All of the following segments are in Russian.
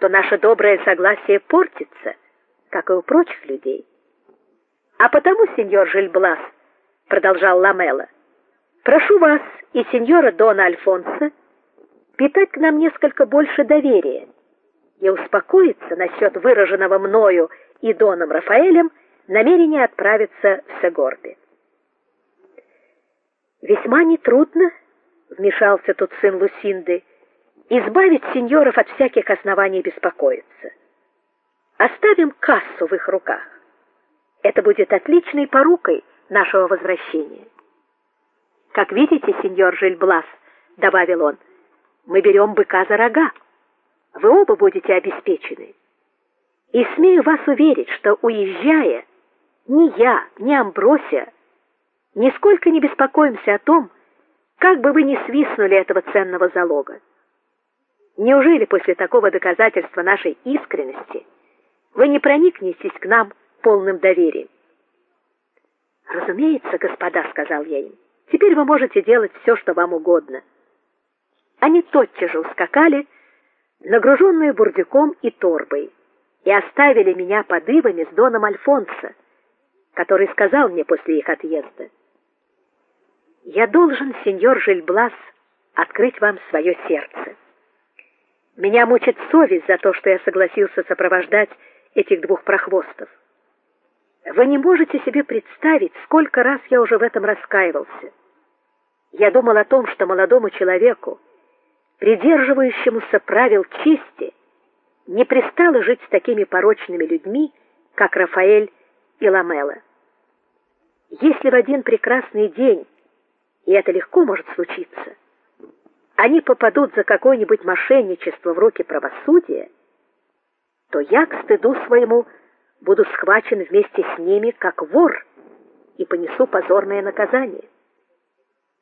то наше доброе согласие портится, как и у прочих людей. А потому, сеньор Жильблас, продолжал Ламела, прошу вас и сеньора Дона Альфонсо питать к нам несколько больше доверия и успокоиться насчет выраженного мною и Доном Рафаэлем намерения отправиться в Сегорды. Весьма нетрудно, вмешался тут сын Лусинды, избавить сеньоров от всяких оснований беспокоиться. Оставим кассу в их руках. Это будет отличной порукой нашего возвращения. Как видите, сеньор Жильблас, добавил он, мы берем быка за рога. Вы оба будете обеспечены. И смею вас уверить, что уезжая, ни я, ни Амбросия нисколько не беспокоимся о том, как бы вы ни свистнули этого ценного залога. Неужели после такого доказательства нашей искренности вы не проникнетесь к нам полным доверием? Разумеется, господа, сказал я им. Теперь вы можете делать все, что вам угодно. Они тотчас же ускакали, нагруженные бурдюком и торбой, и оставили меня под ивами с доном Альфонсо, который сказал мне после их отъезда: "Я должен, сеньор Жильблас, открыть вам свое сердце. Меня мучит совесть за то, что я согласился сопровождать этих двух прохвостов. Вы не можете себе представить, сколько раз я уже в этом раскаивался. Я думал о том, что молодому человеку, придерживающемуся правил чести, не пристало жить с такими порочными людьми, как Рафаэль и Ламела. Если в один прекрасный день, и это легко может случиться, они попадут за какое-нибудь мошенничество в руки правосудия, то я к стыду своему буду схвачен вместе с ними как вор и понесу позорное наказание.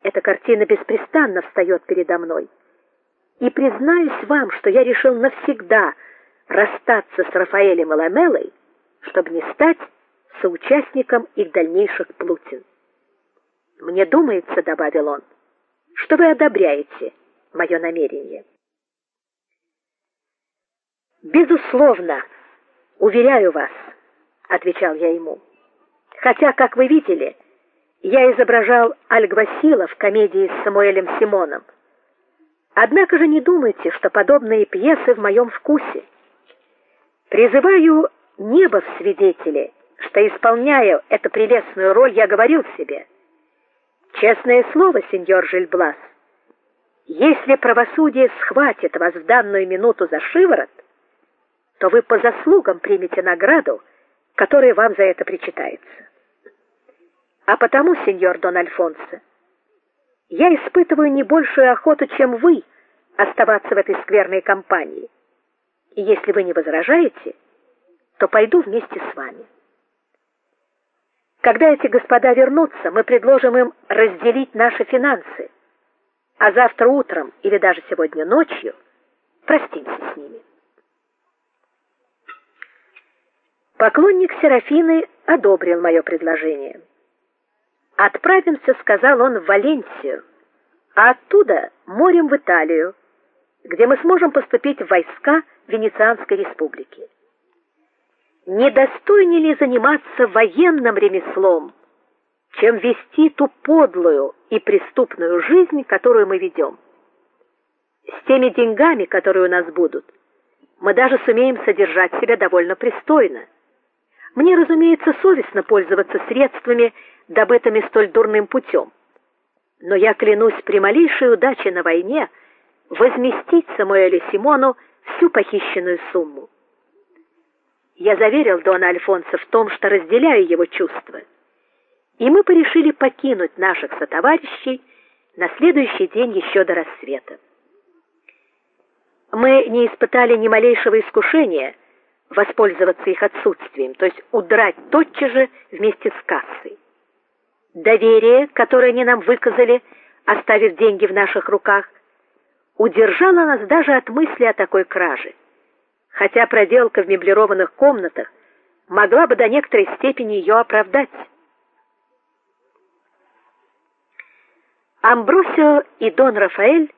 Эта картина беспрестанно встает передо мной. И признаюсь вам, что я решил навсегда расстаться с Рафаэлем Ламелой, чтобы не стать соучастником их дальнейших плутин. Мне думается, добавил он, что вы одобряете мое намерение. Безусловно, уверяю вас, отвечал я ему. Хотя, как вы видели, я изображал Альгвасила в комедии с Самуэлем Симоном. Однако же не думайте, что подобные пьесы в моем вкусе. Призываю небо в свидетели, что исполняя эту прелестную роль, я говорил себе: честное слово, сеньор Жильблас, если правосудие схватит вас в данную минуту за шиворот, то вы по заслугам примете награду, которая вам за это причитается. А потому, сеньор Дон Альфонсо, я испытываю не большую охоту, чем вы, оставаться в этой скверной компании. И если вы не возражаете, то пойду вместе с вами. Когда эти господа вернутся, мы предложим им разделить наши финансы а завтра утром или даже сегодня ночью простимся с ними. Поклонник Серафины одобрил мое предложение. Отправимся, сказал он, в Валенсию, а оттуда морем в Италию, где мы сможем поступить в войска Венецианской республики. Не достойнее ли заниматься военным ремеслом? Чем вести ту подлую и преступную жизнь, которую мы ведем. С теми деньгами, которые у нас будут, мы даже сумеем содержать себя довольно пристойно. Мне, разумеется, совестно пользоваться средствами, добытыми столь дурным путем. Но я клянусь при малейшей удаче на войне возместить Самуэлю Симону всю похищенную сумму. Я заверил Дона Альфонсо в том, что разделяю его чувства и мы порешили покинуть наших сотоварищей на следующий день еще до рассвета. Мы не испытали ни малейшего искушения воспользоваться их отсутствием, то есть удрать тотчас же вместе с кассой. Доверие, которое они нам выказали, оставив деньги в наших руках, удержало нас даже от мысли о такой краже. Хотя проделка в меблированных комнатах могла бы до некоторой степени ее оправдать. Амбросио и Дон Рафаэль